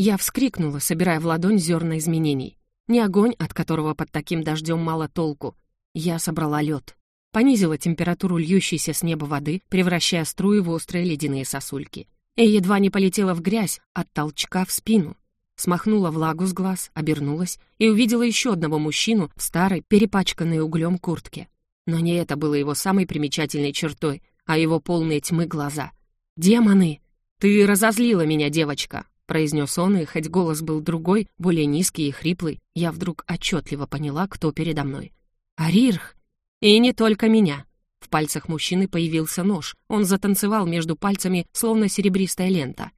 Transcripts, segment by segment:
Я вскрикнула, собирая в ладонь зерна изменений. Не огонь, от которого под таким дождем мало толку. Я собрала лед. Понизила температуру льющейся с неба воды, превращая струи в острые ледяные сосульки. И едва не полетела в грязь от толчка в спину. Смахнула влагу с глаз, обернулась и увидела еще одного мужчину в старой, перепачканной углем куртке. Но не это было его самой примечательной чертой, а его полные тьмы глаза. «Демоны! Ты разозлила меня, девочка!» Произнес он, и хоть голос был другой, более низкий и хриплый, я вдруг отчетливо поняла, кто передо мной. «Арирх!» «И не только меня!» В пальцах мужчины появился нож. Он затанцевал между пальцами, словно серебристая лента.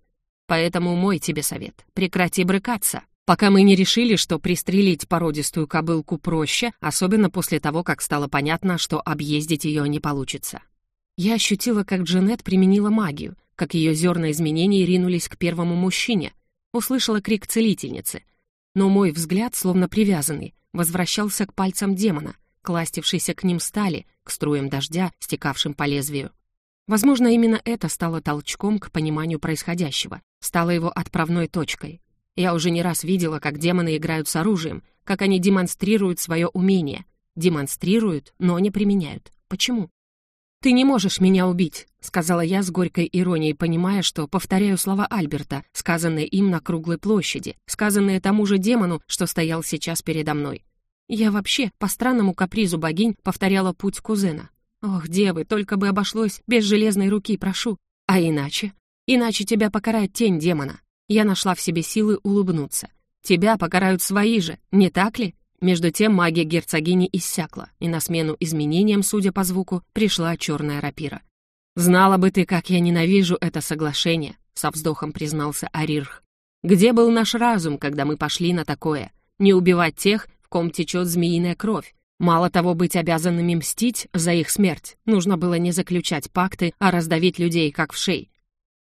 «Поэтому мой тебе совет. Прекрати брыкаться, пока мы не решили, что пристрелить породистую кобылку проще, особенно после того, как стало понятно, что объездить ее не получится. Я ощутила, как Джанет применила магию, как ее зерна изменений ринулись к первому мужчине. Услышала крик целительницы. Но мой взгляд, словно привязанный, возвращался к пальцам демона, кластившейся к ним стали, к струям дождя, стекавшим по лезвию. Возможно, именно это стало толчком к пониманию происходящего, стало его отправной точкой. Я уже не раз видела, как демоны играют с оружием, как они демонстрируют свое умение. Демонстрируют, но не применяют. Почему? «Ты не можешь меня убить», — сказала я с горькой иронией, понимая, что повторяю слова Альберта, сказанные им на круглой площади, сказанные тому же демону, что стоял сейчас передо мной. Я вообще по странному капризу богинь повторяла путь кузена. Ох, девы, только бы обошлось без железной руки, прошу. А иначе? Иначе тебя покарает тень демона. Я нашла в себе силы улыбнуться. Тебя покарают свои же, не так ли? Между тем магия герцогини иссякла, и на смену изменениям, судя по звуку, пришла черная рапира. «Знала бы ты, как я ненавижу это соглашение», — со вздохом признался Арирх. «Где был наш разум, когда мы пошли на такое? Не убивать тех, в ком течет змеиная кровь. Мало того, быть обязанными мстить за их смерть, нужно было не заключать пакты, а раздавить людей, как в шей».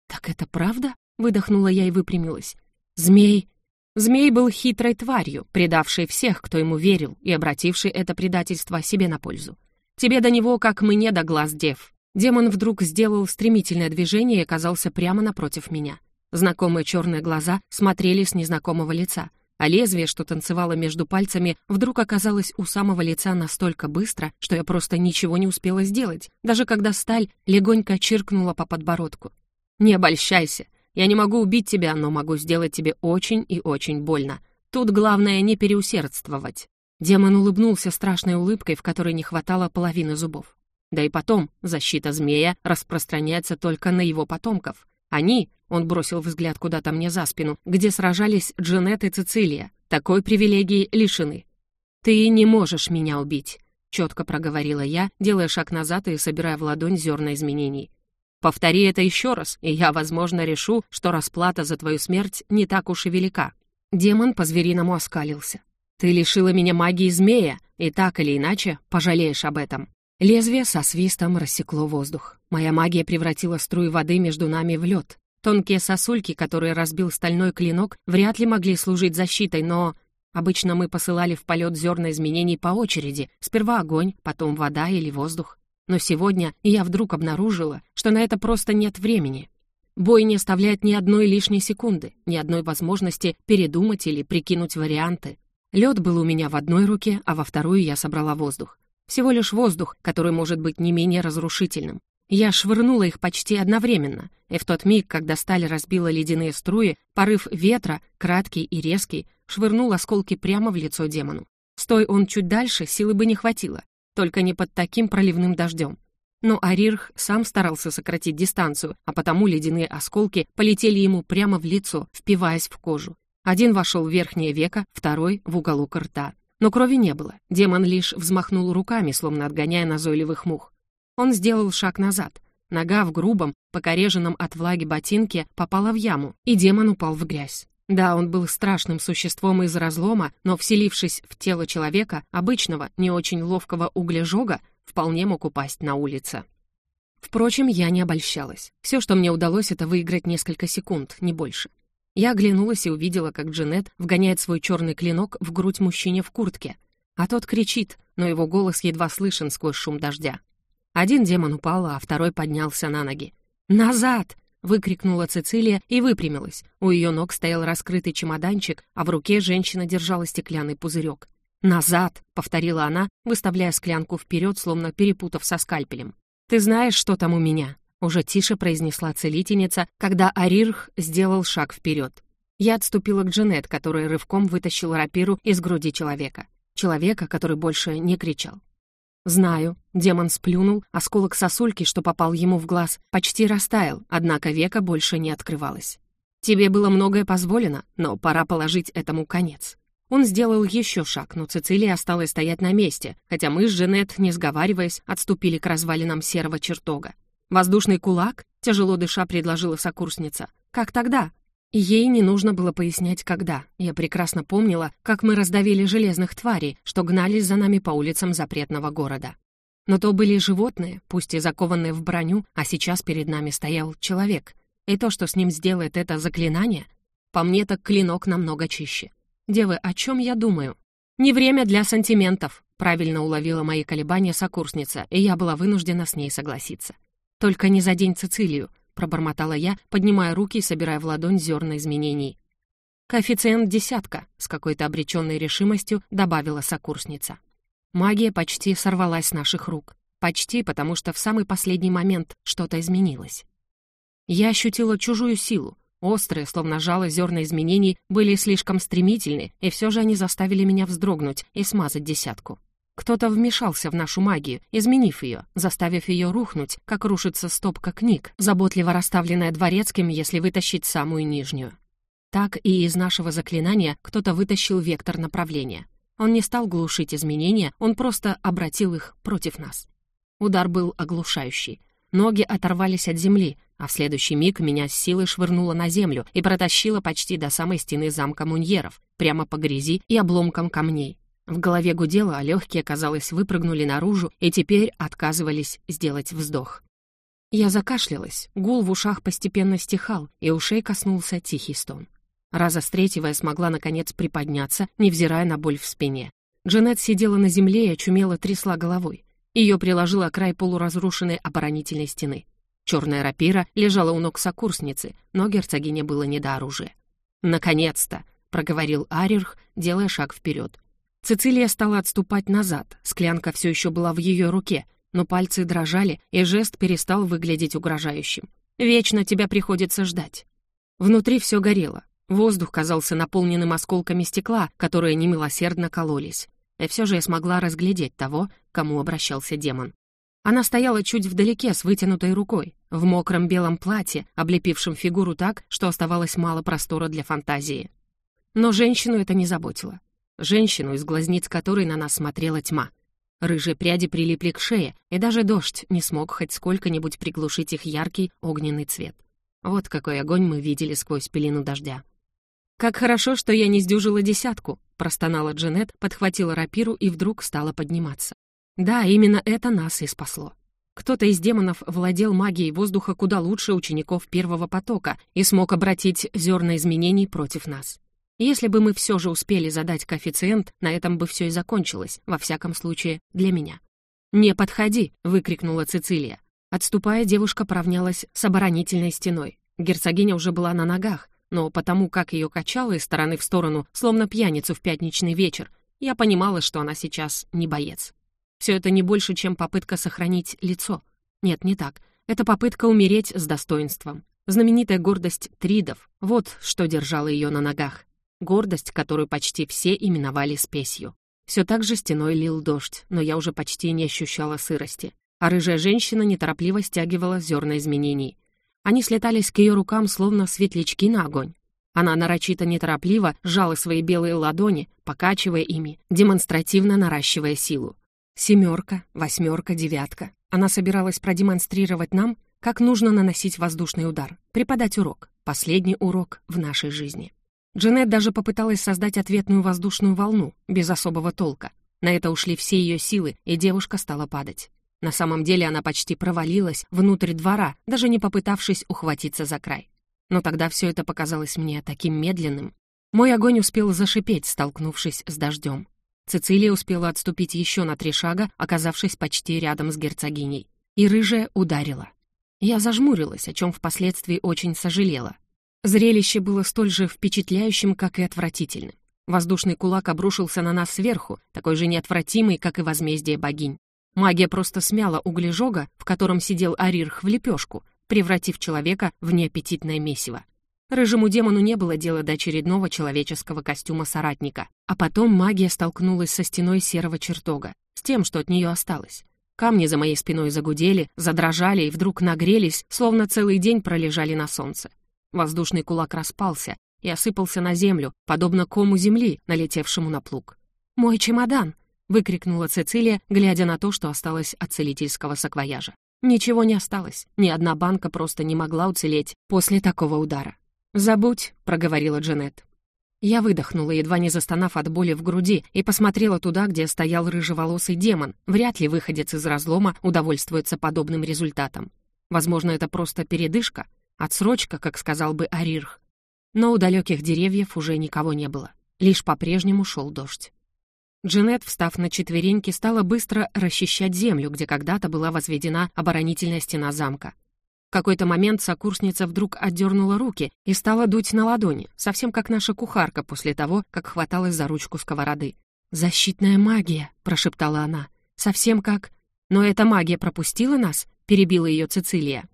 «Так это правда?» — выдохнула я и выпрямилась. «Змей Змей был хитрой тварью, предавшей всех, кто ему верил, и обратившей это предательство себе на пользу. Тебе до него, как мне до глаз дев. Демон вдруг сделал стремительное движение и оказался прямо напротив меня. Знакомые черные глаза смотрели с незнакомого лица, а лезвие, что танцевало между пальцами, вдруг оказалось у самого лица настолько быстро, что я просто ничего не успела сделать, даже когда сталь легонько чиркнула по подбородку. «Не обольщайся, я не могу убить тебя, но могу сделать тебе очень и очень больно. Тут главное не переусердствовать». Демон улыбнулся страшной улыбкой, в которой не хватало половины зубов. Да и потом, защита змея распространяется только на его потомков. Они, он бросил взгляд куда-то мне за спину, где сражались Джанет и Цицилия, такой привилегии лишены. «Ты не можешь меня убить», — четко проговорила я, делая шаг назад и собирая в ладонь зерна изменений. Повтори это еще раз, и я, возможно, решу, что расплата за твою смерть не так уж и велика». Демон по-звериному оскалился. «Ты лишила меня магии змея, и так или иначе пожалеешь об этом». Лезвие со свистом рассекло воздух. Моя магия превратила струи воды между нами в лед. Тонкие сосульки, которые разбил стальной клинок, вряд ли могли служить защитой, но... Обычно мы посылали в полет зерна изменений по очереди. Сперва огонь, потом вода или воздух. Но сегодня я вдруг обнаружила, что на это просто нет времени. Бой не оставляет ни одной лишней секунды, ни одной возможности передумать или прикинуть варианты. Лед был у меня в одной руке, а во вторую я собрала воздух. Всего лишь воздух, который может быть не менее разрушительным. Я швырнула их почти одновременно, и в тот миг, когда сталь разбила ледяные струи, порыв ветра, краткий и резкий, швырнул осколки прямо в лицо демону. Стой он чуть дальше, силы бы не хватило, только не под таким проливным дождем. Но Арирх сам старался сократить дистанцию, а потому ледяные осколки полетели ему прямо в лицо, впиваясь в кожу. Один вошел в верхнее веко, второй — в уголок рта. Но крови не было. Демон лишь взмахнул руками, словно отгоняя назойливых мух. Он сделал шаг назад. Нога в грубом, покореженном от влаги ботинке попала в яму, и демон упал в грязь. Да, он был страшным существом из разлома, но, вселившись в тело человека, обычного, не очень ловкого углежога, вполне мог упасть на улице. Впрочем, я не обольщалась. Все, что мне удалось, это выиграть несколько секунд, не больше. Я оглянулась и увидела, как Джанет вгоняет свой черный клинок в грудь мужчине в куртке. А тот кричит, но его голос едва слышен сквозь шум дождя. Один демон упал, а второй поднялся на ноги. «Назад!» Выкрикнула Цицилия и выпрямилась. У ее ног стоял раскрытый чемоданчик, а в руке женщина держала стеклянный пузырек. «Назад!» — повторила она, выставляя склянку вперед, словно перепутав со скальпелем. «Ты знаешь, что там у меня?» — уже тише произнесла целительница, когда Арирх сделал шаг вперед. Я отступила к Джанет, которая рывком вытащила рапиру из груди человека. Человека, который больше не кричал. «Знаю». Демон сплюнул, осколок сосульки, что попал ему в глаз, почти растаял, однако века больше не открывалось. «Тебе было многое позволено, но пора положить этому конец». Он сделал еще шаг, но Цицилия осталась стоять на месте, хотя мы с Женет, не сговариваясь, отступили к развалинам серого чертога. «Воздушный кулак?» — тяжело дыша предложила сокурсница. «Как тогда?» Ей не нужно было пояснять, когда. Я прекрасно помнила, как мы раздавили железных тварей, что гнались за нами по улицам запретного города. Но то были животные, пусть и закованные в броню, а сейчас перед нами стоял человек. И то, что с ним сделает это заклинание, по мне так клинок намного чище. «Девы, о чем я думаю?» «Не время для сантиментов», — правильно уловила мои колебания сокурсница, и я была вынуждена с ней согласиться. «Только не за день Цицилию», — пробормотала я, поднимая руки и собирая в ладонь зерна изменений. «Коэффициент десятка», — с какой-то обреченной решимостью добавила сокурсница. Магия почти сорвалась с наших рук. Почти, потому что в самый последний момент что-то изменилось. Я ощутила чужую силу, Острые, словно жало зерна изменений, были слишком стремительны, и все же они заставили меня вздрогнуть и смазать десятку. Кто-то вмешался в нашу магию, изменив ее, заставив ее рухнуть, как рушится стопка книг, заботливо расставленная дворецким, если вытащить самую нижнюю. Так и из нашего заклинания кто-то вытащил вектор направления. Он не стал глушить изменения, он просто обратил их против нас. Удар был оглушающий. Ноги оторвались от земли, а в следующий миг меня с силой швырнуло на землю и протащило почти до самой стены замка Муньеров, прямо по грязи и обломкам камней. В голове гудело, а легкие, казалось, выпрыгнули наружу и теперь отказывались сделать вздох. Я закашлялась, гул в ушах постепенно стихал, и ушей коснулся тихий стон. Раза с третьего я смогла, наконец, приподняться, невзирая на боль в спине. Джанет сидела на земле и очумело трясла головой. Ее приложила край полуразрушенной оборонительной стены. Черная рапира лежала у ног сокурсницы, но герцогине было не до оружия. «Наконец-то!» — проговорил Арирх, делая шаг вперед. Цицилия стала отступать назад, склянка все еще была в ее руке, но пальцы дрожали, и жест перестал выглядеть угрожающим. «Вечно тебя приходится ждать». Внутри все горело. Воздух казался наполненным осколками стекла, которые немилосердно кололись. И все же я смогла разглядеть того, к кому обращался демон. Она стояла чуть вдалеке с вытянутой рукой, в мокром белом платье, облепившем фигуру так, что оставалось мало простора для фантазии. Но женщину это не заботило. Женщину, из глазниц которой на нас смотрела тьма. Рыжие пряди прилипли к шее, и даже дождь не смог хоть сколько-нибудь приглушить их яркий огненный цвет. Вот какой огонь мы видели сквозь пелену дождя. «Как хорошо, что я не сдюжила десятку», — простонала Джанет, подхватила рапиру и вдруг стала подниматься. Да, именно это нас и спасло. Кто-то из демонов владел магией воздуха куда лучше учеников первого потока и смог обратить зерна изменений против нас. Если бы мы все же успели задать коэффициент, на этом бы все и закончилось, во всяком случае, для меня. «Не подходи!» — выкрикнула Цицилия. Отступая, девушка поравнялась с оборонительной стеной. Герцогиня уже была на ногах, но потому как ее качало из стороны в сторону, словно пьяницу в пятничный вечер, я понимала, что она сейчас не боец. Все это не больше, чем попытка сохранить лицо. Нет, не так. Это попытка умереть с достоинством. Знаменитая гордость Тридов — вот что держало ее на ногах. Гордость, которую почти все именовали спесью. Все так же стеной лил дождь, но я уже почти не ощущала сырости. А рыжая женщина неторопливо стягивала зерна изменений. Они слетались к ее рукам, словно светлячки на огонь. Она нарочито неторопливо сжала свои белые ладони, покачивая ими, демонстративно наращивая силу. Семерка, восьмерка, девятка. Она собиралась продемонстрировать нам, как нужно наносить воздушный удар, преподать урок, последний урок в нашей жизни. Джанет даже попыталась создать ответную воздушную волну, без особого толка. На это ушли все ее силы, и девушка стала падать. На самом деле она почти провалилась внутрь двора, даже не попытавшись ухватиться за край. Но тогда все это показалось мне таким медленным. Мой огонь успел зашипеть, столкнувшись с дождем. Цицилия успела отступить еще на три шага, оказавшись почти рядом с герцогиней. И рыжая ударила. Я зажмурилась, о чем впоследствии очень сожалела. Зрелище было столь же впечатляющим, как и отвратительным. Воздушный кулак обрушился на нас сверху, такой же неотвратимый, как и возмездие богинь. Магия просто смяла углежога, в котором сидел Арирх в лепешку, превратив человека в неаппетитное месиво. Рыжему демону не было дела до очередного человеческого костюма соратника. А потом магия столкнулась со стеной серого чертога, с тем, что от нее осталось. Камни за моей спиной загудели, задрожали и вдруг нагрелись, словно целый день пролежали на солнце. Воздушный кулак распался и осыпался на землю, подобно кому земли, налетевшему на плуг. «Мой чемодан!» — выкрикнула Цицилия, глядя на то, что осталось от целительского саквояжа. Ничего не осталось, ни одна банка просто не могла уцелеть после такого удара. «Забудь», — проговорила Джанет. Я выдохнула, едва не застонав от боли в груди, и посмотрела туда, где стоял рыжеволосый демон. Вряд ли выходец из разлома удовольствуется подобным результатом. Возможно, это просто передышка, отсрочка, как сказал бы Арирх. Но у далеких деревьев уже никого не было. Лишь по-прежнему шел дождь. Джанет, встав на четвереньки, стала быстро расчищать землю, где когда-то была возведена оборонительная стена замка. В какой-то момент сокурсница вдруг отдернула руки и стала дуть на ладони, совсем как наша кухарка после того, как хваталась за ручку сковороды. «Защитная магия», — прошептала она. «Совсем как...» «Но эта магия пропустила нас?» — перебила ее Цицилия.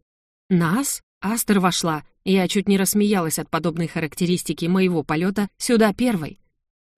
«Нас?» Астер вошла, и я чуть не рассмеялась от подобной характеристики моего полета сюда первой.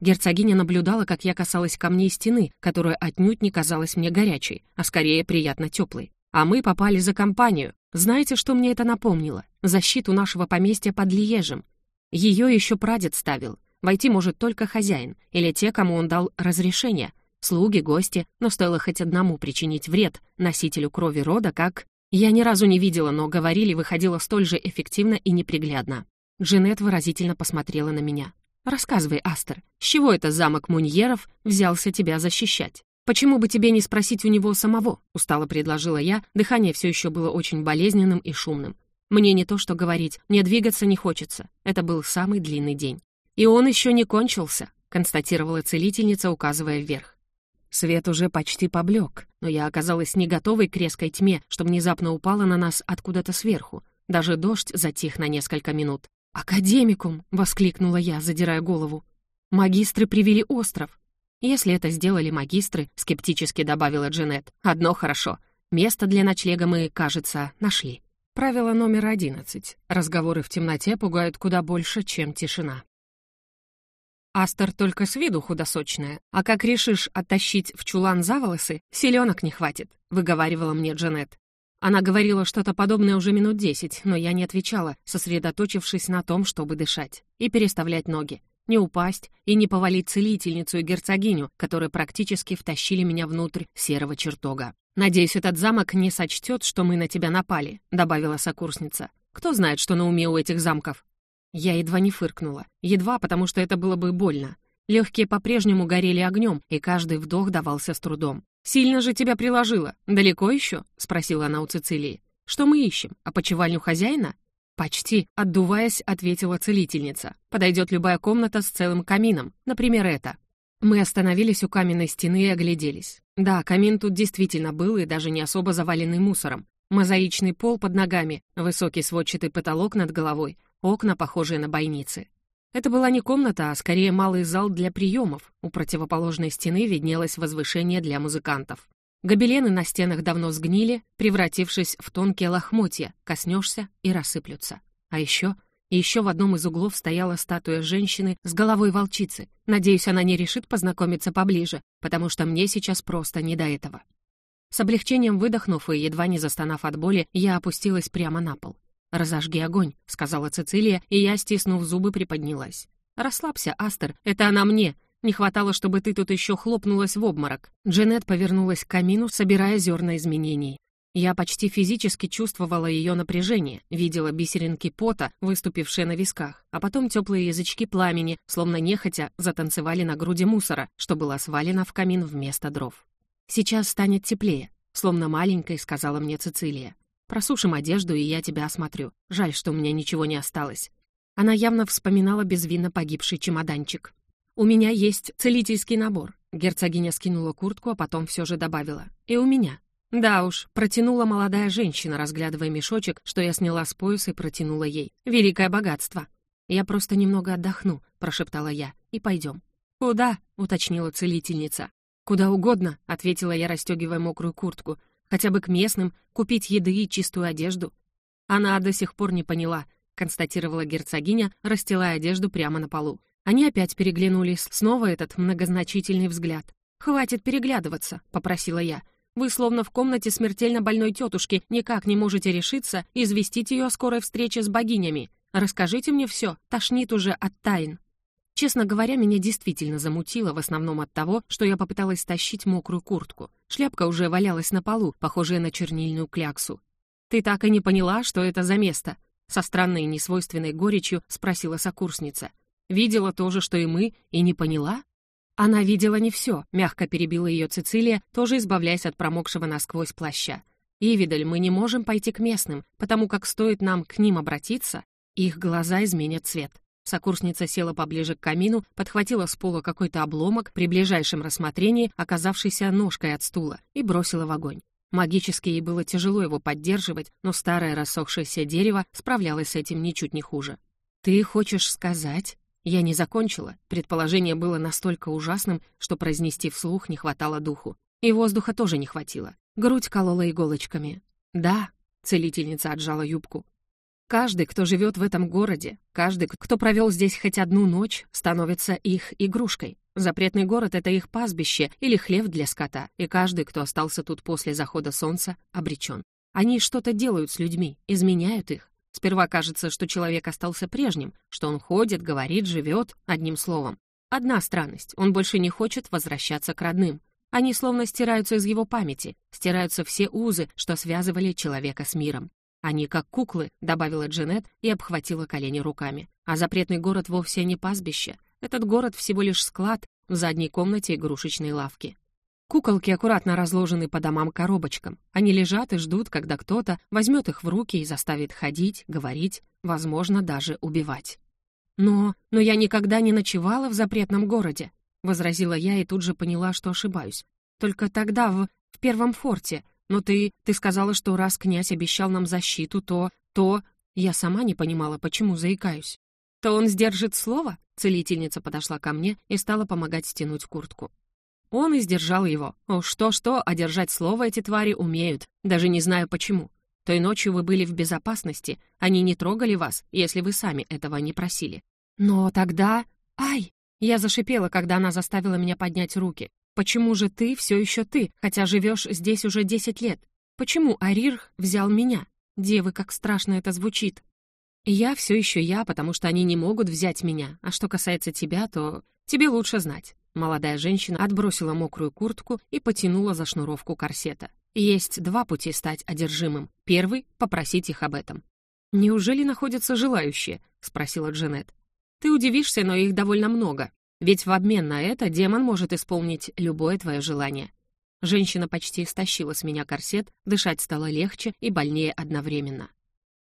Герцогиня наблюдала, как я касалась камней стены, которая отнюдь не казалась мне горячей, а скорее приятно теплой. А мы попали за компанию. Знаете, что мне это напомнило? Защиту нашего поместья под Лиежем. Ее еще прадед ставил. Войти может только хозяин или те, кому он дал разрешение. Слуги, гости, но стоило хоть одному причинить вред носителю крови рода, как... Я ни разу не видела, но говорили, выходило столь же эффективно и неприглядно. Джанет выразительно посмотрела на меня. «Рассказывай, Астер, с чего это замок Муньеров взялся тебя защищать?» «Почему бы тебе не спросить у него самого?» — устало предложила я, дыхание все еще было очень болезненным и шумным. «Мне не то что говорить, мне двигаться не хочется. Это был самый длинный день». «И он еще не кончился», — констатировала целительница, указывая вверх. Свет уже почти поблек, но я оказалась не готовой к резкой тьме, что внезапно упала на нас откуда-то сверху. Даже дождь затих на несколько минут. «Академикум!» — воскликнула я, задирая голову. «Магистры привели остров. «Если это сделали магистры», — скептически добавила Джанет, — «одно хорошо. Место для ночлега мы, кажется, нашли». Правило номер одиннадцать. Разговоры в темноте пугают куда больше, чем тишина. Астер только с виду худосочная, а как решишь оттащить в чулан за волосы, селенок не хватит, выговаривала мне Джанет. Она говорила что-то подобное уже минут десять, но я не отвечала, сосредоточившись на том, чтобы дышать и переставлять ноги не упасть и не повалить целительницу и герцогиню, которые практически втащили меня внутрь серого чертога. «Надеюсь, этот замок не сочтет, что мы на тебя напали», — добавила сокурсница. «Кто знает, что на уме у этих замков?» Я едва не фыркнула. Едва, потому что это было бы больно. Легкие по-прежнему горели огнем, и каждый вдох давался с трудом. «Сильно же тебя приложило. Далеко еще?» — спросила она у Цицилии. «Что мы ищем? Опочивальню хозяина?» «Почти», — отдуваясь, ответила целительница. «Подойдет любая комната с целым камином, например, эта». Мы остановились у каменной стены и огляделись. Да, камин тут действительно был и даже не особо заваленный мусором. Мозаичный пол под ногами, высокий сводчатый потолок над головой, окна, похожие на бойницы. Это была не комната, а скорее малый зал для приемов. У противоположной стены виднелось возвышение для музыкантов. Гобелены на стенах давно сгнили, превратившись в тонкие лохмотья, коснешься и рассыплются. А еще, еще в одном из углов стояла статуя женщины с головой волчицы. Надеюсь, она не решит познакомиться поближе, потому что мне сейчас просто не до этого. С облегчением выдохнув и едва не застонав от боли, я опустилась прямо на пол. «Разожги огонь», — сказала Цицилия, и я, стиснув зубы, приподнялась. «Расслабься, Астер, это она мне, не хватало, чтобы ты тут еще хлопнулась в обморок». Дженет повернулась к камину, собирая зерна изменений. Я почти физически чувствовала ее напряжение, видела бисеринки пота, выступившие на висках, а потом теплые язычки пламени, словно нехотя, затанцевали на груди мусора, что было свалено в камин вместо дров. «Сейчас станет теплее», — словно маленькой сказала мне Цицилия. «Просушим одежду, и я тебя осмотрю. Жаль, что у меня ничего не осталось». Она явно вспоминала безвинно погибший чемоданчик. «У меня есть целительский набор». Герцогиня скинула куртку, а потом все же добавила. «И у меня. Да уж, протянула молодая женщина, разглядывая мешочек, что я сняла с пояса и протянула ей. Великое богатство. «Я просто немного отдохну», — прошептала я, — «и пойдем». «Куда?» — уточнила целительница. «Куда угодно», — ответила я, расстегивая мокрую куртку. «Хотя бы к местным, купить еды и чистую одежду». Она до сих пор не поняла, констатировала герцогиня, расстилая одежду прямо на полу. Они опять переглянулись, снова этот многозначительный взгляд. «Хватит переглядываться», — попросила я. «Вы словно в комнате смертельно больной тетушки никак не можете решиться известить ее о скорой встрече с богинями. Расскажите мне все, тошнит уже от тайн». Честно говоря, меня действительно замутило, в основном от того, что я попыталась стащить мокрую куртку. Шляпка уже валялась на полу, похожая на чернильную кляксу. «Ты так и не поняла, что это за место?» Со странной несвойственной горечью спросила сокурсница. «Видела то же, что и мы, и не поняла?» Она видела не все, мягко перебила ее Цицилия, тоже избавляясь от промокшего насквозь плаща. «Ивидаль, мы не можем пойти к местным, потому как стоит нам к ним обратиться, их глаза изменят цвет. Сокурсница села поближе к камину, подхватила с пола какой-то обломок, при ближайшем рассмотрении оказавшийся ножкой от стула, и бросила в огонь. Магически ей было тяжело его поддерживать, но старое рассохшееся дерево справлялось с этим ничуть не хуже. «Ты хочешь сказать?» Я не закончила. Предположение было настолько ужасным, что произнести вслух не хватало духу. И воздуха тоже не хватило. Грудь колола иголочками. «Да», — целительница отжала юбку. Каждый, кто живет в этом городе, каждый, кто провел здесь хоть одну ночь, становится их игрушкой. Запретный город — это их пастбище или хлев для скота, и каждый, кто остался тут после захода солнца, обречен. Они что-то делают с людьми, изменяют их. Сперва кажется, что человек остался прежним, что он ходит, говорит, живет, одним словом. Одна странность — он больше не хочет возвращаться к родным. Они словно стираются из его памяти, стираются все узы, что связывали человека с миром. «Они как куклы», — добавила Джанет и обхватила колени руками. «А запретный город вовсе не пастбище. Этот город всего лишь склад в задней комнате игрушечной лавки». Куколки аккуратно разложены по домам-коробочкам. Они лежат и ждут, когда кто-то возьмет их в руки и заставит ходить, говорить, возможно, даже убивать. «Но... но я никогда не ночевала в запретном городе», — возразила я и тут же поняла, что ошибаюсь. «Только тогда, в... в первом форте, но ты... ты сказала, что раз князь обещал нам защиту, то... то... Я сама не понимала, почему заикаюсь. То он сдержит слово? Целительница подошла ко мне и стала помогать стянуть куртку. Он и сдержал его. О, что-что, а держать слово эти твари умеют. Даже не знаю почему. Той ночью вы были в безопасности. Они не трогали вас, если вы сами этого не просили. Но тогда... Ай! Я зашипела, когда она заставила меня поднять руки. Почему же ты все еще ты, хотя живешь здесь уже десять лет? Почему Арирх взял меня? Девы, как страшно это звучит. Я все еще я, потому что они не могут взять меня. А что касается тебя, то тебе лучше знать. Молодая женщина отбросила мокрую куртку и потянула за шнуровку корсета. Есть два пути стать одержимым. Первый — попросить их об этом. «Неужели находятся желающие?» — спросила Джанет. «Ты удивишься, но их довольно много. Ведь в обмен на это демон может исполнить любое твое желание. Женщина почти стащила с меня корсет, дышать стало легче и больнее одновременно.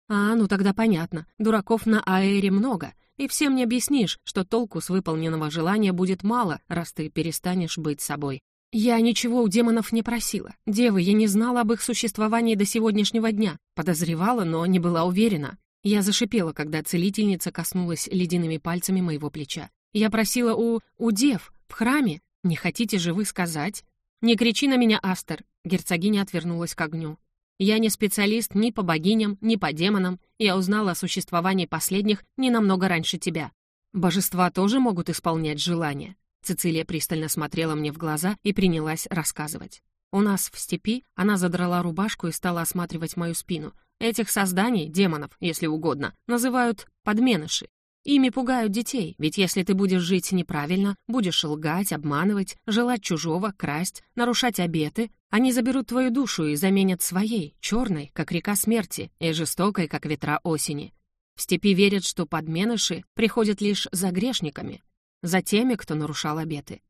«А, ну тогда понятно. Дураков на аэре много, и всем не объяснишь, что толку с выполненного желания будет мало, раз ты перестанешь быть собой. Я ничего у демонов не просила. Девы, я не знала об их существовании до сегодняшнего дня. Подозревала, но не была уверена. Я зашипела, когда целительница коснулась ледяными пальцами моего плеча. Я просила у... у дев, в храме. Не хотите же вы сказать? Не кричи на меня, Астер. Герцогиня отвернулась к огню. Я не специалист ни по богиням, ни по демонам. Я узнала о существовании последних не намного раньше тебя. Божества тоже могут исполнять желания. Цицилия пристально смотрела мне в глаза и принялась рассказывать. У нас в степи она задрала рубашку и стала осматривать мою спину. Этих созданий, демонов, если угодно, называют подменыши. Ими пугают детей, ведь если ты будешь жить неправильно, будешь лгать, обманывать, желать чужого, красть, нарушать обеты, они заберут твою душу и заменят своей, черной, как река смерти, и жестокой, как ветра осени. В степи верят, что подменыши приходят лишь за грешниками, за теми, кто нарушал обеты.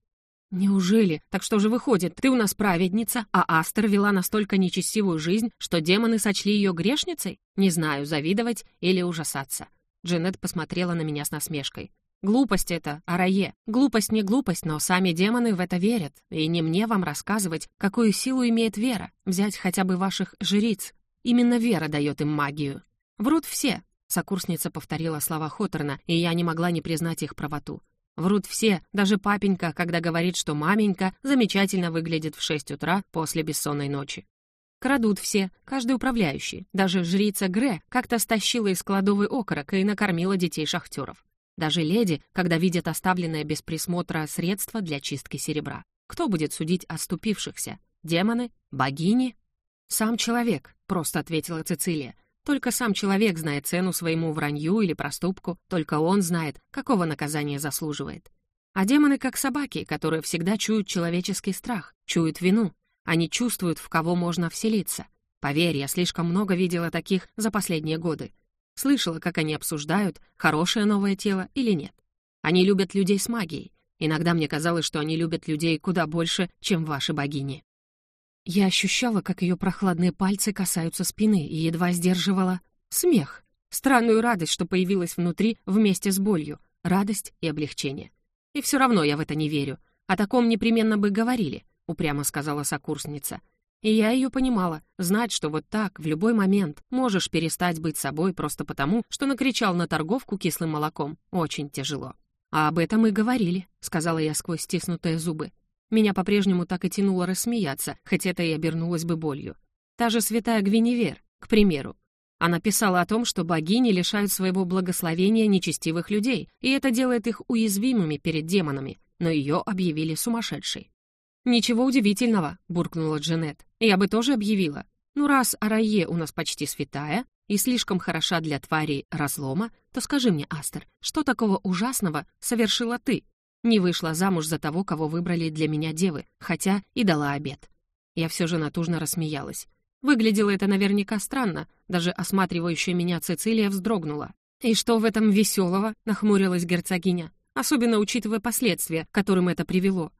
«Неужели? Так что же выходит, ты у нас праведница, а Астер вела настолько нечестивую жизнь, что демоны сочли ее грешницей? Не знаю, завидовать или ужасаться. Джанет посмотрела на меня с насмешкой. Глупость это, Арае. Глупость не глупость, но сами демоны в это верят. И не мне вам рассказывать, какую силу имеет вера. Взять хотя бы ваших жриц. Именно вера дает им магию. Врут все. Сокурсница повторила слова Хоторна, и я не могла не признать их правоту. Врут все, даже папенька, когда говорит, что маменька замечательно выглядит в шесть утра после бессонной ночи. Крадут все, каждый управляющий. Даже жрица Гре как-то стащила из кладовой окорок и накормила детей шахтеров. Даже леди, когда видят оставленное без присмотра средства для чистки серебра. Кто будет судить оступившихся? Демоны? Богини? «Сам человек», — просто ответила Цицилия. «Только сам человек знает цену своему вранью или проступку, только он знает, какого наказания заслуживает. А демоны как собаки, которые всегда чуют человеческий страх, чуют вину. Они чувствуют, в кого можно вселиться. Поверь, я слишком много видела таких за последние годы. Слышала, как они обсуждают, хорошее новое тело или нет. Они любят людей с магией. Иногда мне казалось, что они любят людей куда больше, чем ваши богини. Я ощущала, как ее прохладные пальцы касаются спины и едва сдерживала смех. Странную радость, что появилась внутри вместе с болью. Радость и облегчение. И все равно я в это не верю. О таком непременно бы говорили, упрямо сказала сокурсница. И я ее понимала, знать, что вот так, в любой момент, можешь перестать быть собой просто потому, что накричал на торговку кислым молоком, очень тяжело. «А об этом и говорили», — сказала я сквозь стиснутые зубы. Меня по-прежнему так и тянуло рассмеяться, хоть это и обернулось бы болью. Та же святая Гвиневер, к примеру. Она писала о том, что богини лишают своего благословения нечестивых людей, и это делает их уязвимыми перед демонами, но ее объявили сумасшедшей. «Ничего удивительного», — буркнула Джанет. «Я бы тоже объявила. Ну, раз Арае у нас почти святая и слишком хороша для тварей разлома, то скажи мне, Астер, что такого ужасного совершила ты? Не вышла замуж за того, кого выбрали для меня девы, хотя и дала обед». Я все же натужно рассмеялась. Выглядело это наверняка странно, даже осматривающая меня Цицилия вздрогнула. «И что в этом веселого?» — нахмурилась герцогиня. «Особенно учитывая последствия, которым это привело.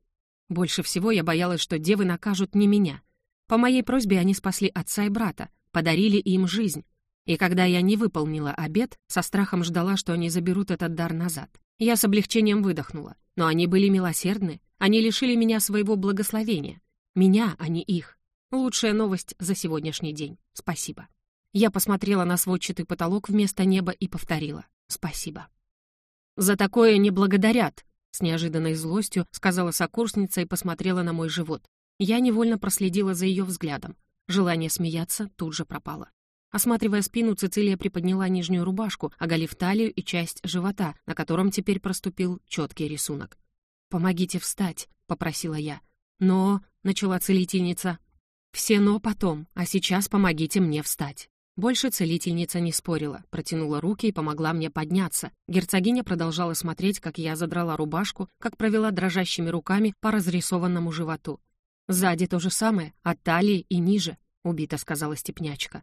Больше всего я боялась, что девы накажут не меня. По моей просьбе они спасли отца и брата, подарили им жизнь. И когда я не выполнила обет, со страхом ждала, что они заберут этот дар назад. Я с облегчением выдохнула. Но они были милосердны. Они лишили меня своего благословения. Меня, а не их. Лучшая новость за сегодняшний день. Спасибо. Я посмотрела на сводчатый потолок вместо неба и повторила. Спасибо. «За такое не благодарят», с неожиданной злостью сказала сокурсница и посмотрела на мой живот. Я невольно проследила за ее взглядом. Желание смеяться тут же пропало. Осматривая спину, Цицилия приподняла нижнюю рубашку, оголив талию и часть живота, на котором теперь проступил четкий рисунок. «Помогите встать», — попросила я. «Но...» — начала целительница. «Все «но» потом, а сейчас помогите мне встать». Больше целительница не спорила, протянула руки и помогла мне подняться. Герцогиня продолжала смотреть, как я задрала рубашку, как провела дрожащими руками по разрисованному животу. «Сзади то же самое, от талии и ниже», — убито сказала степнячка.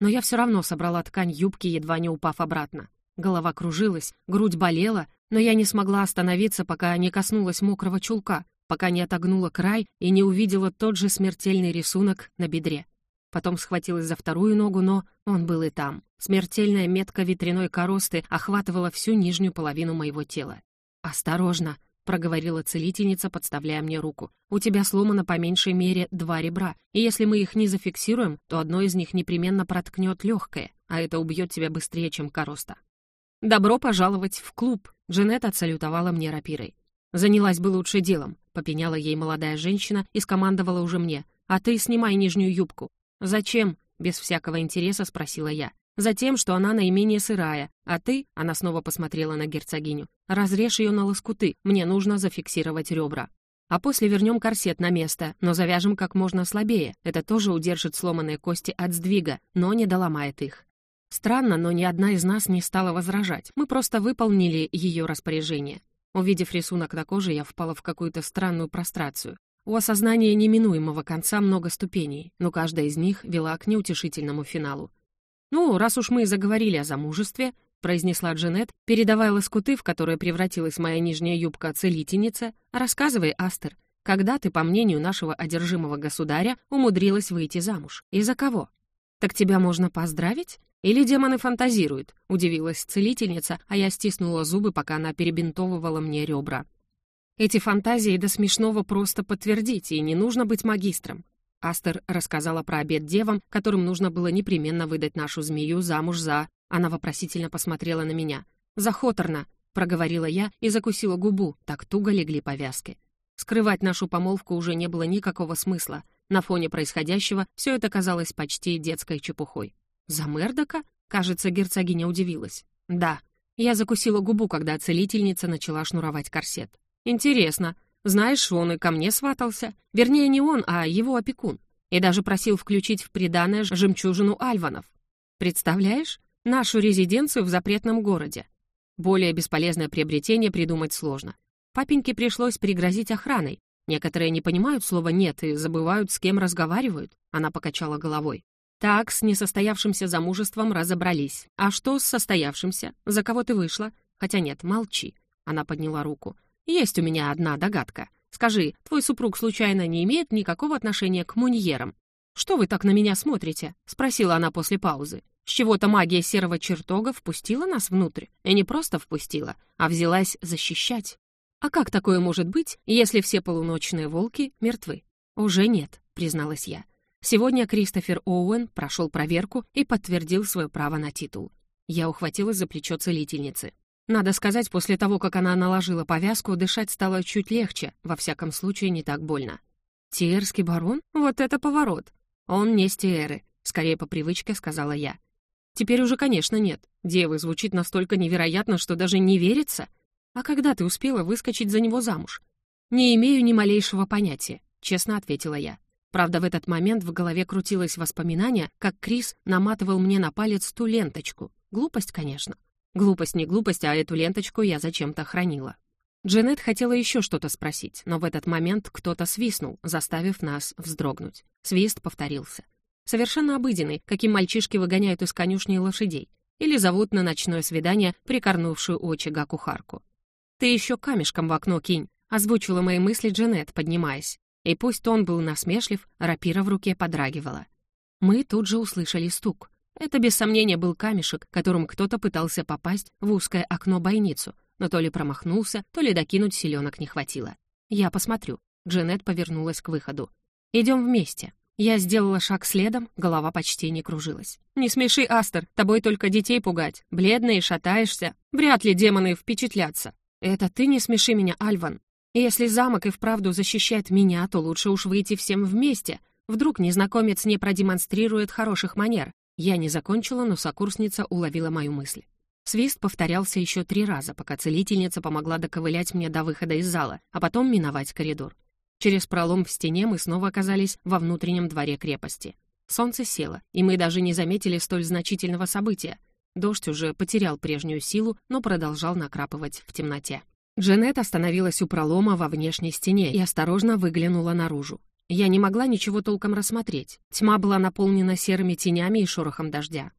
Но я все равно собрала ткань юбки, едва не упав обратно. Голова кружилась, грудь болела, но я не смогла остановиться, пока не коснулась мокрого чулка, пока не отогнула край и не увидела тот же смертельный рисунок на бедре. Потом схватилась за вторую ногу, но он был и там. Смертельная метка ветряной коросты охватывала всю нижнюю половину моего тела. «Осторожно!» — проговорила целительница, подставляя мне руку. «У тебя сломано по меньшей мере два ребра, и если мы их не зафиксируем, то одно из них непременно проткнет легкое, а это убьет тебя быстрее, чем короста». «Добро пожаловать в клуб!» — Джанет отсалютовала мне рапирой. «Занялась бы лучше делом», — попеняла ей молодая женщина и скомандовала уже мне. «А ты снимай нижнюю юбку. «Зачем?» — без всякого интереса спросила я. «Затем, что она наименее сырая, а ты...» — она снова посмотрела на герцогиню. «Разрежь ее на лоскуты, мне нужно зафиксировать ребра. А после вернем корсет на место, но завяжем как можно слабее. Это тоже удержит сломанные кости от сдвига, но не доломает их». Странно, но ни одна из нас не стала возражать. Мы просто выполнили ее распоряжение. Увидев рисунок на коже, я впала в какую-то странную прострацию. У осознания неминуемого конца много ступеней, но каждая из них вела к неутешительному финалу. «Ну, раз уж мы заговорили о замужестве», — произнесла Джанет, передавая лоскуты, в которые превратилась моя нижняя юбка-целительница, «рассказывай, Астер, когда ты, по мнению нашего одержимого государя, умудрилась выйти замуж? И за кого?» «Так тебя можно поздравить?» Или демоны фантазируют?» — удивилась целительница, а я стиснула зубы, пока она перебинтовывала мне ребра. Эти фантазии до смешного просто подтвердить, и не нужно быть магистром. Астер рассказала про обед девам, которым нужно было непременно выдать нашу змею замуж за... Она вопросительно посмотрела на меня. «За Хоторна», — проговорила я и закусила губу, так туго легли повязки. Скрывать нашу помолвку уже не было никакого смысла. На фоне происходящего все это казалось почти детской чепухой. «За Мердока?» — кажется, герцогиня удивилась. «Да». Я закусила губу, когда целительница начала шнуровать корсет. «Интересно. Знаешь, он и ко мне сватался. Вернее, не он, а его опекун. И даже просил включить в приданое жемчужину альванов. Представляешь? Нашу резиденцию в запретном городе. Более бесполезное приобретение придумать сложно. Папеньке пришлось пригрозить охраной. Некоторые не понимают слова «нет» и забывают, с кем разговаривают. Она покачала головой. Так, с несостоявшимся замужеством разобрались. А что с состоявшимся? За кого ты вышла? Хотя нет, молчи. Она подняла руку. «Есть у меня одна догадка. Скажи, твой супруг случайно не имеет никакого отношения к муньерам?» «Что вы так на меня смотрите?» — спросила она после паузы. «С чего-то магия серого чертога впустила нас внутрь. И не просто впустила, а взялась защищать. А как такое может быть, если все полуночные волки мертвы?» «Уже нет», — призналась я. Сегодня Кристофер Оуэн прошел проверку и подтвердил свое право на титул. Я ухватилась за плечо целительницы. Надо сказать, после того, как она наложила повязку, дышать стало чуть легче, во всяком случае не так больно. «Тиерский барон? Вот это поворот! Он не с Тиеры», — скорее по привычке сказала я. «Теперь уже, конечно, нет. Девы звучит настолько невероятно, что даже не верится. А когда ты успела выскочить за него замуж?» «Не имею ни малейшего понятия», — честно ответила я. Правда, в этот момент в голове крутилось воспоминание, как Крис наматывал мне на палец ту ленточку. Глупость, конечно. Глупость не глупость, а эту ленточку я зачем-то хранила. Джанет хотела еще что-то спросить, но в этот момент кто-то свистнул, заставив нас вздрогнуть. Свист повторился. Совершенно обыденный, каким мальчишки выгоняют из конюшни лошадей. Или зовут на ночное свидание прикорнувшую у очага кухарку. «Ты еще камешком в окно кинь», — озвучила мои мысли Джанет, поднимаясь. И пусть он был насмешлив, рапира в руке подрагивала. Мы тут же услышали стук. Это, без сомнения, был камешек, которым кто-то пытался попасть в узкое окно-бойницу, но то ли промахнулся, то ли докинуть силёнок не хватило. «Я посмотрю». Джанет повернулась к выходу. «Идем вместе». Я сделала шаг следом, голова почти не кружилась. «Не смеши, Астер, тобой только детей пугать. Бледный, шатаешься. Вряд ли демоны впечатлятся». «Это ты не смеши меня, Альван. Если замок и вправду защищает меня, то лучше уж выйти всем вместе. Вдруг незнакомец не продемонстрирует хороших манер. Я не закончила, но сокурсница уловила мою мысль. Свист повторялся еще три раза, пока целительница помогла доковылять мне до выхода из зала, а потом миновать коридор. Через пролом в стене мы снова оказались во внутреннем дворе крепости. Солнце село, и мы даже не заметили столь значительного события. Дождь уже потерял прежнюю силу, но продолжал накрапывать в темноте. Джанет остановилась у пролома во внешней стене и осторожно выглянула наружу. Я не могла ничего толком рассмотреть. Тьма была наполнена серыми тенями и шорохом дождя.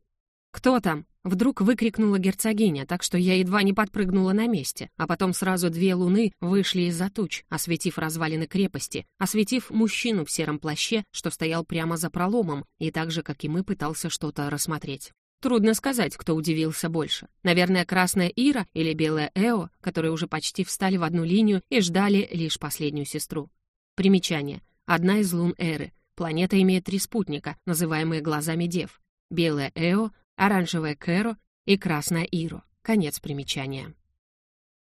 «Кто там?» — вдруг выкрикнула герцогиня, так что я едва не подпрыгнула на месте, а потом сразу две луны вышли из-за туч, осветив развалины крепости, осветив мужчину в сером плаще, что стоял прямо за проломом, и так же, как и мы, пытался что-то рассмотреть. Трудно сказать, кто удивился больше. Наверное, красная Ира или белая Эо, которые уже почти встали в одну линию и ждали лишь последнюю сестру. Примечание. Одна из лун Эры. Планета имеет три спутника, называемые глазами Дев. Белая Эо, оранжевая Кэро и красная Иро. Конец примечания.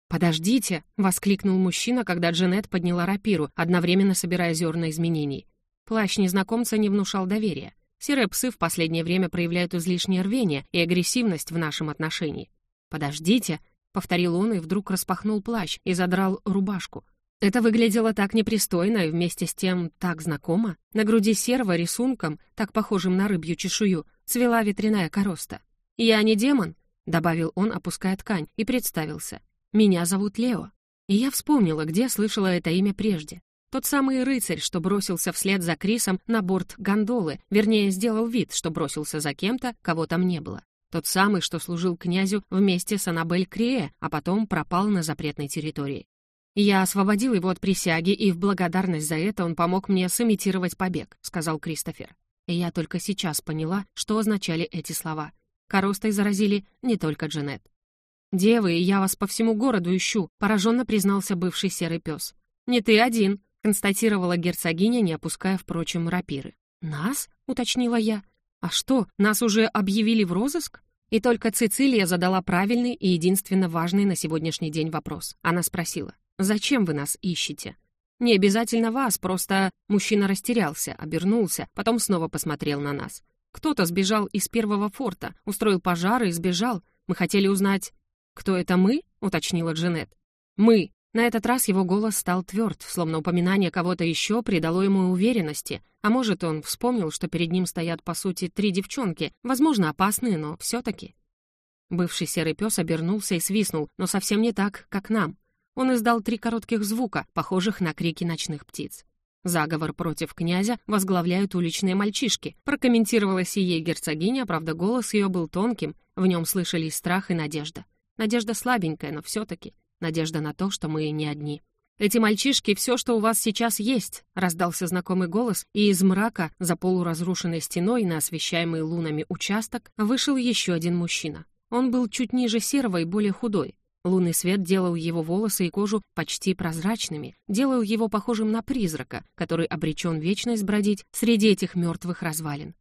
«Подождите!» — воскликнул мужчина, когда Джанет подняла рапиру, одновременно собирая зерна изменений. Плащ незнакомца не внушал доверия. Серые псы в последнее время проявляют излишнее рвение и агрессивность в нашем отношении. «Подождите!» — повторил он и вдруг распахнул плащ и задрал рубашку. Это выглядело так непристойно и вместе с тем так знакомо. На груди серого рисунком, так похожим на рыбью чешую, цвела ветряная короста. «Я не демон», — добавил он, опуская ткань, и представился. «Меня зовут Лео». И я вспомнила, где слышала это имя прежде. Тот самый рыцарь, что бросился вслед за Крисом на борт гондолы, вернее, сделал вид, что бросился за кем-то, кого там не было. Тот самый, что служил князю вместе с Аннабель Крие, а потом пропал на запретной территории. «Я освободил его от присяги, и в благодарность за это он помог мне сымитировать побег», — сказал Кристофер. И я только сейчас поняла, что означали эти слова. Коростой заразили не только Джанет. «Девы, я вас по всему городу ищу», — пораженно признался бывший серый пес. «Не ты один», — констатировала герцогиня, не опуская, впрочем, рапиры. «Нас?» — уточнила я. «А что, нас уже объявили в розыск?» И только Цицилия задала правильный и единственно важный на сегодняшний день вопрос. Она спросила, «Зачем вы нас ищете?» «Не обязательно вас, просто...» Мужчина растерялся, обернулся, потом снова посмотрел на нас. «Кто-то сбежал из первого форта, устроил пожар и сбежал. Мы хотели узнать...» «Кто это мы?» — уточнила Джанет. «Мы». На этот раз его голос стал тверд, словно упоминание кого-то еще придало ему уверенности. А может, он вспомнил, что перед ним стоят, по сути, три девчонки, возможно, опасные, но все-таки. Бывший серый пес обернулся и свистнул, но совсем не так, как нам. Он издал три коротких звука, похожих на крики ночных птиц. Заговор против князя возглавляют уличные мальчишки, прокомментировала сие герцогиня, правда, голос ее был тонким, в нем слышались страх и надежда. Надежда слабенькая, но все-таки. Надежда на то, что мы не одни. «Эти мальчишки — все, что у вас сейчас есть», — раздался знакомый голос, и из мрака за полуразрушенной стеной на освещаемый лунами участок вышел еще один мужчина. Он был чуть ниже серого и более худой. Лунный свет делал его волосы и кожу почти прозрачными, делал его похожим на призрака, который обречен вечность бродить среди этих мертвых развалин.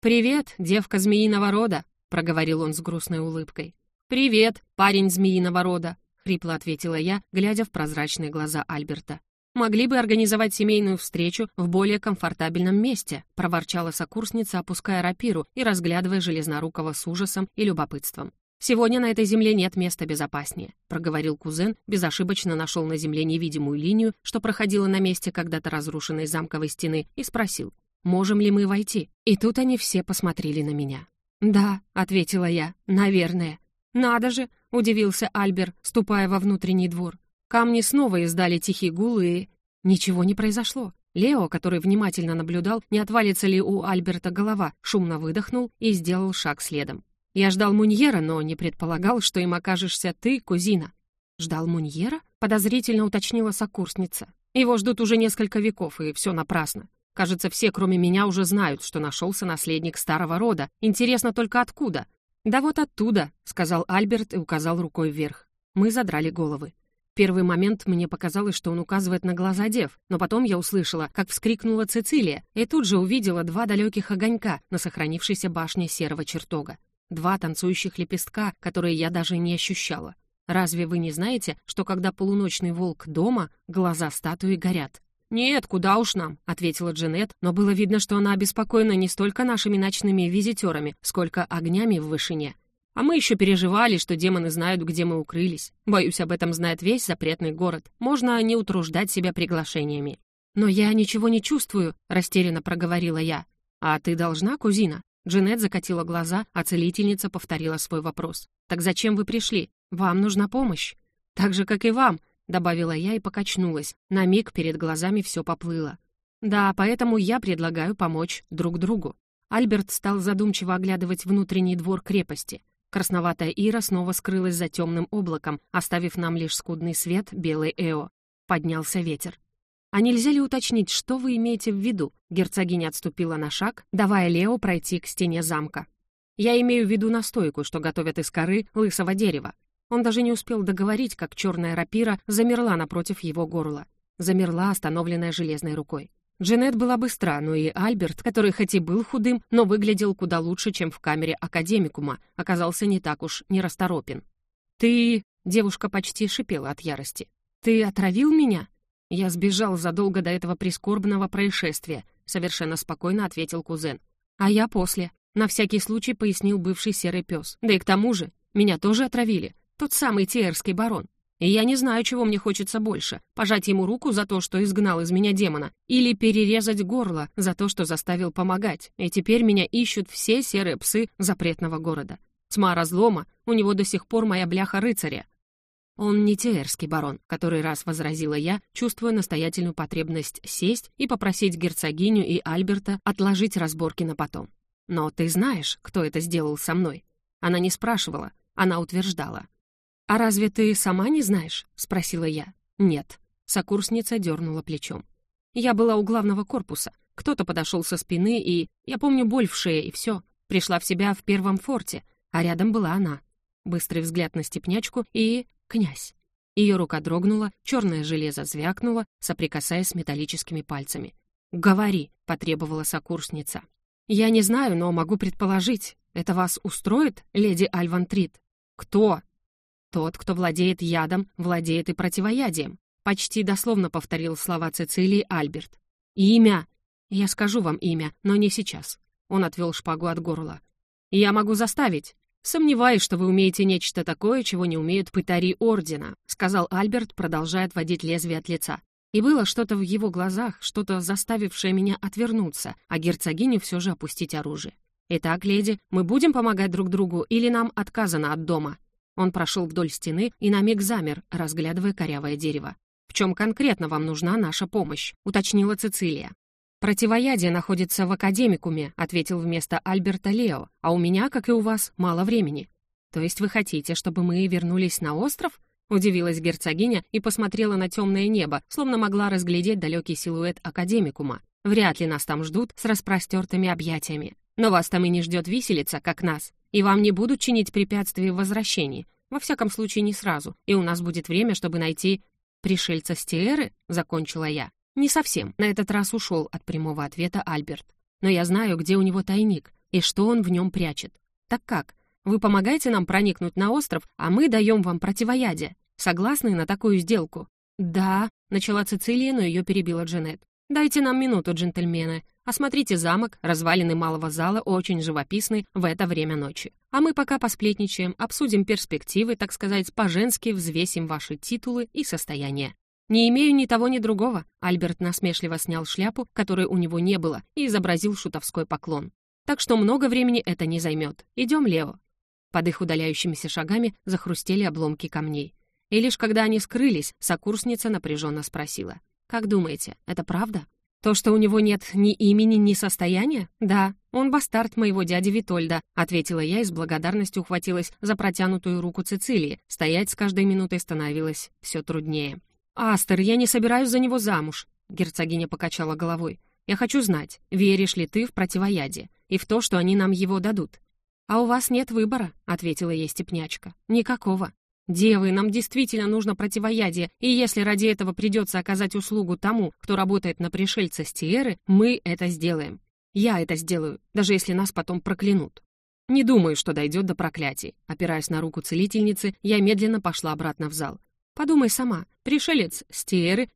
«Привет, девка змеиного рода», — проговорил он с грустной улыбкой. «Привет, парень змеиного рода», — хрипло ответила я, глядя в прозрачные глаза Альберта. «Могли бы организовать семейную встречу в более комфортабельном месте», — проворчала сокурсница, опуская рапиру и разглядывая Железнорукова с ужасом и любопытством. «Сегодня на этой земле нет места безопаснее», — проговорил кузен, безошибочно нашел на земле невидимую линию, что проходила на месте когда-то разрушенной замковой стены, и спросил, «Можем ли мы войти?» И тут они все посмотрели на меня. «Да», — ответила я, — «наверное». «Надо же!» — удивился Альбер, ступая во внутренний двор. Камни снова издали тихий гул, и... Ничего не произошло. Лео, который внимательно наблюдал, не отвалится ли у Альберта голова, шумно выдохнул и сделал шаг следом. «Я ждал Муньера, но не предполагал, что им окажешься ты, кузина». «Ждал Муньера?» — подозрительно уточнила сокурсница. «Его ждут уже несколько веков, и все напрасно. Кажется, все, кроме меня, уже знают, что нашелся наследник старого рода. Интересно только откуда. «Да вот оттуда», — сказал Альберт и указал рукой вверх. Мы задрали головы. Первый момент мне показалось, что он указывает на глаза дев, но потом я услышала, как вскрикнула Цицилия, и тут же увидела два далеких огонька на сохранившейся башне серого чертога. Два танцующих лепестка, которые я даже не ощущала. Разве вы не знаете, что когда полуночный волк дома, глаза статуи горят? «Нет, куда уж нам», — ответила Джанет, но было видно, что она обеспокоена не столько нашими ночными визитерами, сколько огнями в вышине. А мы еще переживали, что демоны знают, где мы укрылись. Боюсь, об этом знает весь запретный город. Можно не утруждать себя приглашениями. «Но я ничего не чувствую», — растерянно проговорила я. «А ты должна, кузина?» Джанет закатила глаза, а целительница повторила свой вопрос. «Так зачем вы пришли? Вам нужна помощь?» «Так же, как и вам», добавила я и покачнулась. На миг перед глазами все поплыло. Да, поэтому я предлагаю помочь друг другу. Альберт стал задумчиво оглядывать внутренний двор крепости. Красноватая Ира снова скрылась за темным облаком, оставив нам лишь скудный свет белой Эо. Поднялся ветер. «А нельзя ли уточнить, что вы имеете в виду?» Герцогиня отступила на шаг, давая Лео пройти к стене замка. «Я имею в виду настойку, что готовят из коры лысого дерева. Он даже не успел договорить, как черная рапира замерла напротив его горла. Замерла, остановленная железной рукой. Джанет была быстра, но и Альберт, который хоть и был худым, но выглядел куда лучше, чем в камере академикума, оказался не так уж нерасторопен. «Ты...» — девушка почти шипела от ярости. «Ты отравил меня?» «Я сбежал задолго до этого прискорбного происшествия», — совершенно спокойно ответил кузен. «А я после», — на всякий случай пояснил бывший серый пес. «Да и к тому же, меня тоже отравили. Тот самый Тиерский барон. И я не знаю, чего мне хочется больше — пожать ему руку за то, что изгнал из меня демона, или перерезать горло за то, что заставил помогать, и теперь меня ищут все серые псы запретного города. Тьма разлома, у него до сих пор моя бляха рыцаря. Он не Тиерский барон, который раз возразила я, чувствуя настоятельную потребность сесть и попросить герцогиню и Альберта отложить разборки на потом. Но ты знаешь, кто это сделал со мной? Она не спрашивала, она утверждала. «А разве ты сама не знаешь?» — спросила я. «Нет». Сокурсница дернула плечом. Я была у главного корпуса. Кто-то подошел со спины, и... Я помню боль в шее, и все. Пришла в себя в первом форте. а рядом была она. Быстрый взгляд на степнячку и... князь. Ее рука дрогнула, черное железо звякнуло, соприкасаясь с металлическими пальцами. «Говори», — потребовала сокурсница. «Я не знаю, но могу предположить. Это вас устроит, леди Альван Трит?» «Кто?» «Тот, кто владеет ядом, владеет и противоядием», почти дословно повторил слова Цицилии Альберт. «Имя!» «Я скажу вам имя, но не сейчас». Он отвел шпагу от горла. «Я могу заставить. Сомневаюсь, что вы умеете нечто такое, чего не умеют пытари Ордена», сказал Альберт, продолжая отводить лезвие от лица. И было что-то в его глазах, что-то заставившее меня отвернуться, а герцогиню все же опустить оружие. «Итак, леди, мы будем помогать друг другу или нам отказано от дома?» Он прошел вдоль стены и на миг замер, разглядывая корявое дерево. «В чем конкретно вам нужна наша помощь?» — уточнила Цицилия. «Противоядие находится в академикуме», — ответил вместо Альберта Лео, «а у меня, как и у вас, мало времени». «То есть вы хотите, чтобы мы вернулись на остров?» Удивилась герцогиня и посмотрела на темное небо, словно могла разглядеть далекий силуэт академикума. «Вряд ли нас там ждут с распростертыми объятиями. Но вас там и не ждет виселица, как нас, и вам не будут чинить препятствия в возвращении. Во всяком случае, не сразу, и у нас будет время, чтобы найти «Пришельца с Тиэры?» — закончила я. «Не совсем. На этот раз ушел от прямого ответа Альберт. Но я знаю, где у него тайник и что он в нем прячет. Так как? Вы помогаете нам проникнуть на остров, а мы даем вам противоядие. Согласны на такую сделку?» «Да», — начала Цицилия, но ее перебила Джанет. «Дайте нам минуту, джентльмены. Осмотрите замок, развалины малого зала очень живописны в это время ночи. А мы пока посплетничаем, обсудим перспективы, так сказать, по-женски взвесим ваши титулы и состояние. «Не имею ни того, ни другого», — Альберт насмешливо снял шляпу, которой у него не было, и изобразил шутовской поклон. «Так что много времени это не займет. Идем, Лео». Под их удаляющимися шагами захрустели обломки камней. И лишь когда они скрылись, сокурсница напряженно спросила. «Как думаете, это правда?» «То, что у него нет ни имени, ни состояния? Да, он бастард моего дяди Витольда», ответила я и с благодарностью ухватилась за протянутую руку Цицилии. Стоять с каждой минутой становилось все труднее. «Астер, я не собираюсь за него замуж», герцогиня покачала головой. «Я хочу знать, веришь ли ты в противоядие и в то, что они нам его дадут?» «А у вас нет выбора», — ответила ей степнячка. «Никакого. «Девы, нам действительно нужно противоядие, и если ради этого придется оказать услугу тому, кто работает на пришельца с Тиеры, мы это сделаем. Я это сделаю, даже если нас потом проклянут». Не думаю, что дойдет до проклятий. Опираясь на руку целительницы, я медленно пошла обратно в зал. Подумай сама, пришелец с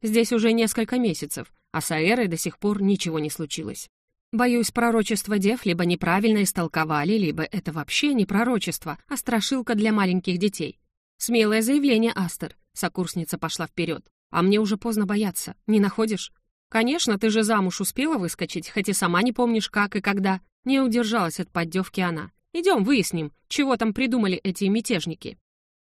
здесь уже несколько месяцев, а с Аэрой до сих пор ничего не случилось. Боюсь, пророчество дев либо неправильно истолковали, либо это вообще не пророчество, а страшилка для маленьких детей. «Смелое заявление, Астер», — сокурсница пошла вперед. «А мне уже поздно бояться, не находишь?» «Конечно, ты же замуж успела выскочить, хоть и сама не помнишь, как и когда». Не удержалась от поддевки она. «Идем выясним, чего там придумали эти мятежники».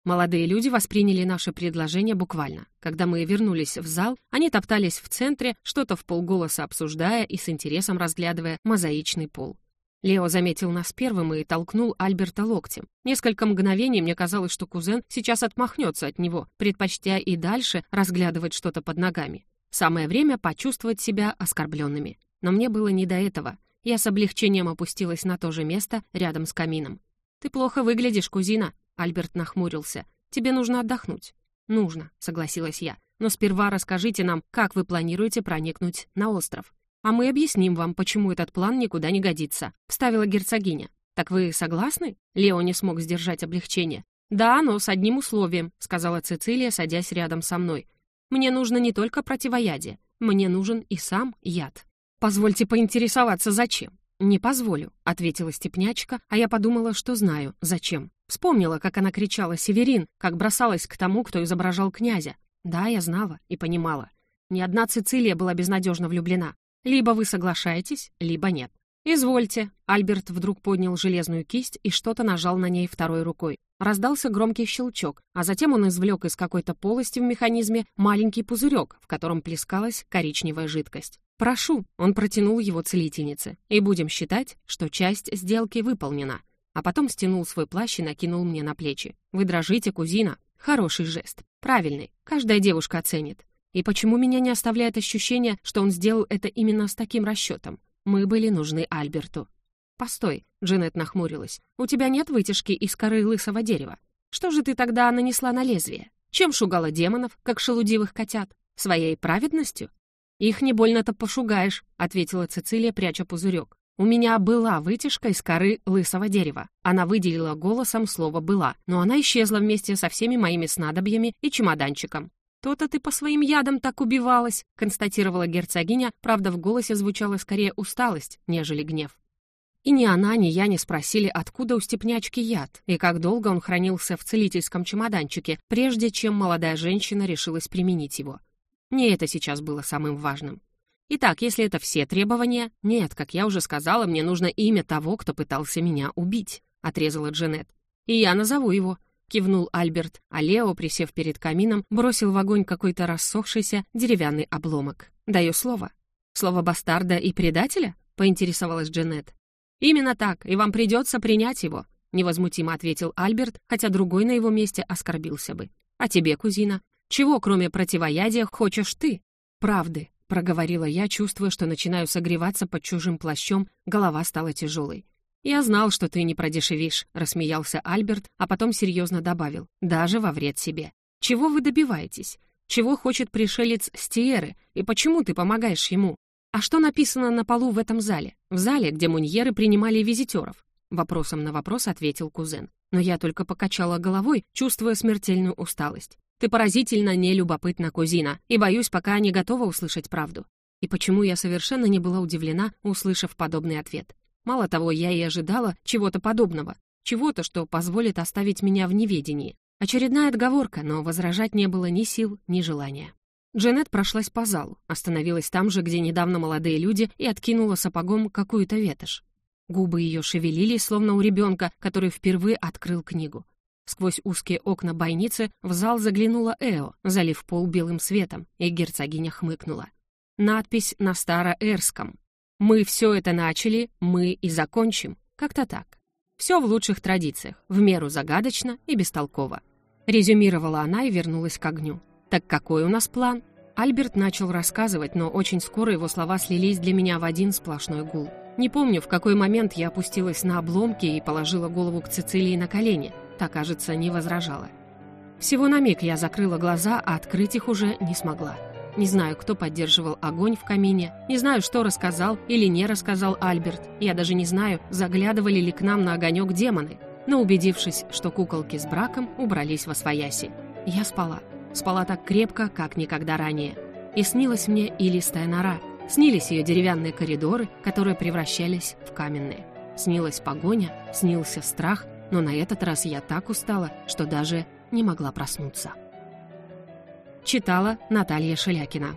Молодые люди восприняли наше предложение буквально. Когда мы вернулись в зал, они топтались в центре, что-то в полголоса обсуждая и с интересом разглядывая мозаичный пол. Лео заметил нас первым и толкнул Альберта локтем. Несколько мгновений мне казалось, что кузен сейчас отмахнется от него, предпочтя и дальше разглядывать что-то под ногами. Самое время почувствовать себя оскорбленными. Но мне было не до этого. Я с облегчением опустилась на то же место рядом с камином. «Ты плохо выглядишь, кузина», — Альберт нахмурился. «Тебе нужно отдохнуть». «Нужно», — согласилась я. «Но сперва расскажите нам, как вы планируете проникнуть на остров. «А мы объясним вам, почему этот план никуда не годится», — вставила герцогиня. «Так вы согласны?» Лео не смог сдержать облегчение. «Да, но с одним условием», — сказала Цицилия, садясь рядом со мной. «Мне нужно не только противоядие, мне нужен и сам яд». «Позвольте поинтересоваться, зачем?» «Не позволю», — ответила степнячка, а я подумала, что знаю, зачем. Вспомнила, как она кричала «Северин», как бросалась к тому, кто изображал князя. Да, я знала и понимала. Ни одна Цицилия была безнадежно влюблена. Либо вы соглашаетесь, либо нет. «Извольте». Альберт вдруг поднял железную кисть и что-то нажал на ней второй рукой. Раздался громкий щелчок, а затем он извлек из какой-то полости в механизме маленький пузырек, в котором плескалась коричневая жидкость. «Прошу», — он протянул его целительнице, «и будем считать, что часть сделки выполнена». А потом стянул свой плащ и накинул мне на плечи. «Вы дрожите, кузина». Хороший жест. Правильный. Каждая девушка оценит. И почему меня не оставляет ощущение, что он сделал это именно с таким расчетом? Мы были нужны Альберту. Постой, Джанет нахмурилась. «У тебя нет вытяжки из коры лысого дерева? Что же ты тогда нанесла на лезвие? Чем шугала демонов, как шелудивых котят? Своей праведностью?» «Их не больно-то пошугаешь», — ответила Цицилия, пряча пузырек. «У меня была вытяжка из коры лысого дерева. Она выделила голосом слово «была», но она исчезла вместе со всеми моими снадобьями и чемоданчиком. «То-то ты по своим ядам так убивалась», — констатировала герцогиня, правда, в голосе звучала скорее усталость, нежели гнев. И ни она, ни я не спросили, откуда у степнячки яд, и как долго он хранился в целительском чемоданчике, прежде чем молодая женщина решилась применить его. Не это сейчас было самым важным. Итак, если это все требования, нет, как я уже сказала, мне нужно имя того, кто пытался меня убить, отрезала Джанет. И я назову его, кивнул Альберт, а Лео, присев перед камином, бросил в огонь какой-то рассохшийся деревянный обломок. «Даю слово». «Слово бастарда и предателя?» — поинтересовалась Джанет. «Именно так, и вам придется принять его», — невозмутимо ответил Альберт, хотя другой на его месте оскорбился бы. «А тебе, кузина, чего, кроме противоядия, хочешь ты?» «Правды», — проговорила я, чувствуя, что начинаю согреваться под чужим плащом, голова стала тяжелой. «Я знал, что ты не продешевишь», — рассмеялся Альберт, а потом серьезно добавил, «даже во вред себе. Чего вы добиваетесь? Чего хочет пришелец Стиеры, и почему ты помогаешь ему? А что написано на полу в этом зале? В зале, где муньеры принимали визитеров?» Вопросом на вопрос ответил кузен. Но я только покачала головой, чувствуя смертельную усталость. «Ты поразительно нелюбопытна, кузина, и боюсь, пока не готова услышать правду». И почему я совершенно не была удивлена, услышав подобный ответ. Мало того, я и ожидала чего-то подобного, чего-то, что позволит оставить меня в неведении. Очередная отговорка, но возражать не было ни сил, ни желания. Джанет прошлась по залу, остановилась там же, где недавно молодые люди, и откинула сапогом какую-то ветошь. Губы ее шевелились, словно у ребенка, который впервые открыл книгу. Сквозь узкие окна бойницы в зал заглянула Эо, залив пол белым светом, и герцогиня хмыкнула. Надпись на староэрском мы все это начали, мы и закончим. Как-то так. Все в лучших традициях, в меру загадочно и бестолково. Резюмировала она и вернулась к огню. «Так какой у нас план?» Альберт начал рассказывать, но очень скоро его слова слились для меня в один сплошной гул. Не помню, в какой момент я опустилась на обломки и положила голову к Цицилии на колени. Та, кажется, не возражала. Всего на миг я закрыла глаза, а открыть их уже не смогла. Не знаю, кто поддерживал огонь в камине, не знаю, что рассказал или не рассказал Альберт. Я даже не знаю, заглядывали ли к нам на огонек демоны. Но убедившись, что куколки с браком убрались во свояси, я спала. Спала так крепко, как никогда ранее. И снилась мне и листая нора. Снились ее деревянные коридоры, которые превращались в каменные. Снилась погоня, снился страх, но на этот раз я так устала, что даже не могла проснуться. Читала Наталья Шелякина.